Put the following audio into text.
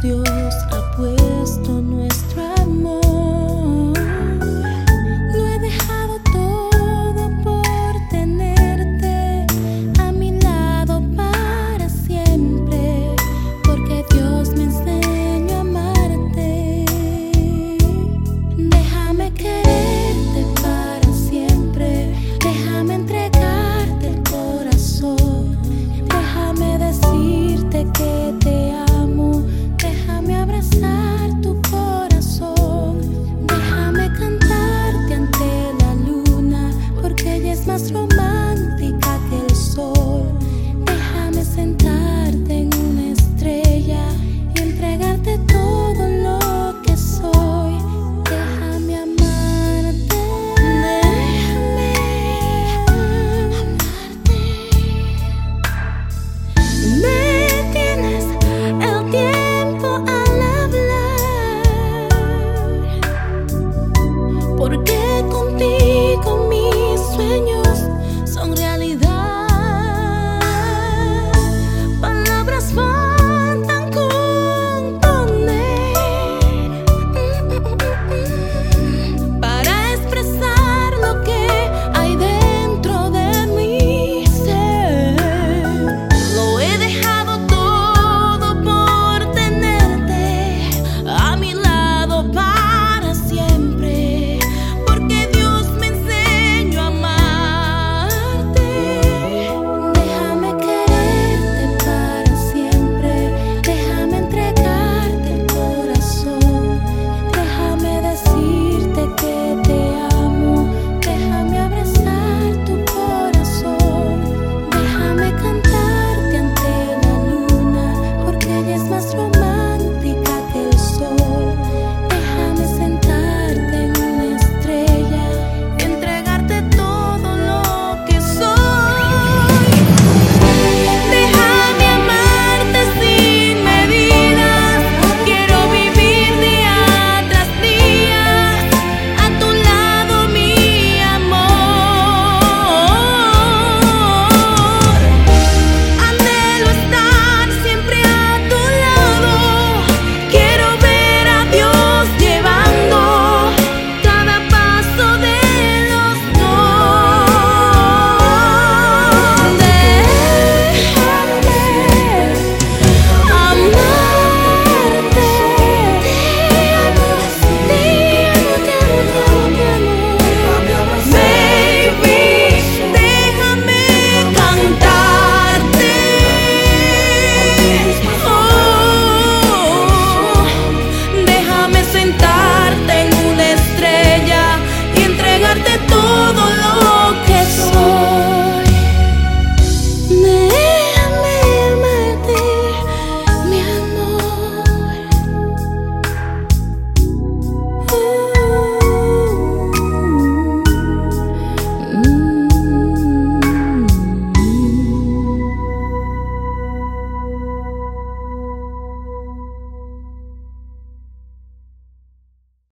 Dios.